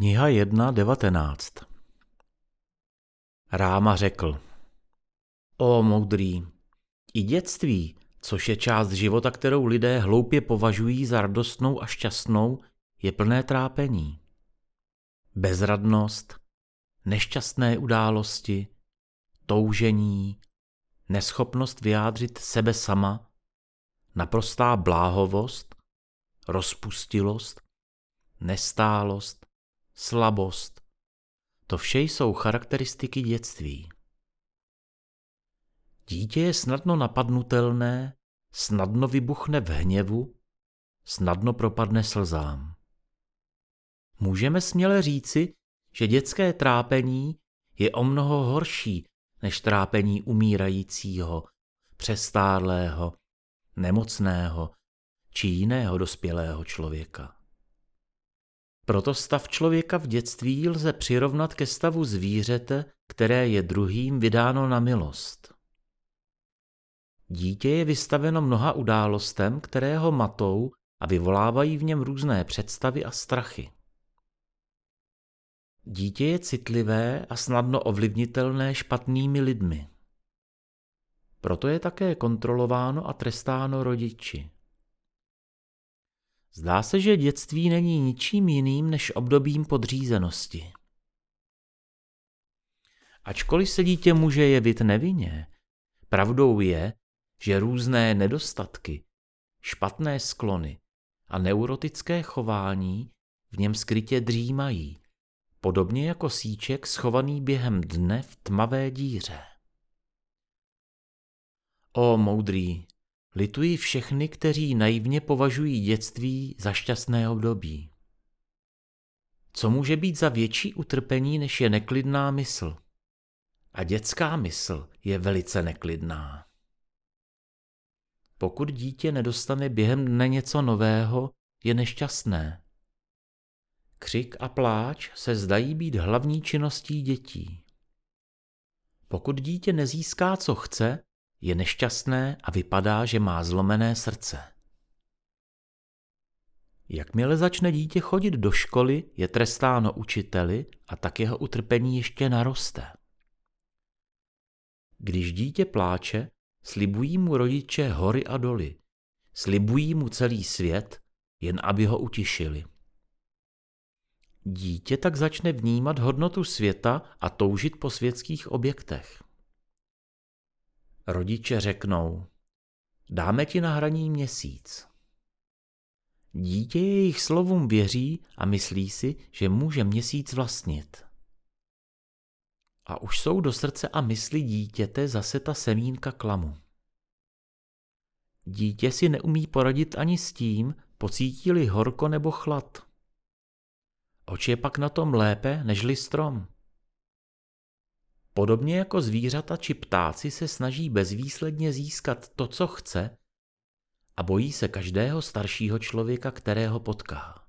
Kniha 1.19 Ráma řekl O moudrý, i dětství, což je část života, kterou lidé hloupě považují za radostnou a šťastnou, je plné trápení. Bezradnost, nešťastné události, toužení, neschopnost vyjádřit sebe sama, naprostá bláhovost, rozpustilost, nestálost, slabost. To vše jsou charakteristiky dětství. Dítě je snadno napadnutelné, snadno vybuchne v hněvu, snadno propadne slzám. Můžeme směle říci, že dětské trápení je o mnoho horší než trápení umírajícího, přestárlého, nemocného či jiného dospělého člověka. Proto stav člověka v dětství lze přirovnat ke stavu zvířete, které je druhým vydáno na milost. Dítě je vystaveno mnoha událostem, které ho matou a vyvolávají v něm různé představy a strachy. Dítě je citlivé a snadno ovlivnitelné špatnými lidmi. Proto je také kontrolováno a trestáno rodiči. Zdá se, že dětství není ničím jiným než obdobím podřízenosti. Ačkoliv se dítě může jevit nevinně, pravdou je, že různé nedostatky, špatné sklony a neurotické chování v něm skrytě dřímají, podobně jako síček schovaný během dne v tmavé díře. O moudrý, Lituji všechny, kteří naivně považují dětství za šťastné období. Co může být za větší utrpení, než je neklidná mysl? A dětská mysl je velice neklidná. Pokud dítě nedostane během dne něco nového, je nešťastné. Křik a pláč se zdají být hlavní činností dětí. Pokud dítě nezíská, co chce, je nešťastné a vypadá, že má zlomené srdce. Jakmile začne dítě chodit do školy, je trestáno učiteli a tak jeho utrpení ještě naroste. Když dítě pláče, slibují mu rodiče hory a doly. Slibují mu celý svět, jen aby ho utišili. Dítě tak začne vnímat hodnotu světa a toužit po světských objektech. Rodiče řeknou, dáme ti na hraní měsíc. Dítě jejich slovům věří a myslí si, že může měsíc vlastnit. A už jsou do srdce a mysli dítěte zase ta semínka klamu. Dítě si neumí poradit ani s tím, pocítili horko nebo chlad. Oč je pak na tom lépe nežli strom? Podobně jako zvířata či ptáci se snaží bezvýsledně získat to, co chce, a bojí se každého staršího člověka, kterého potká.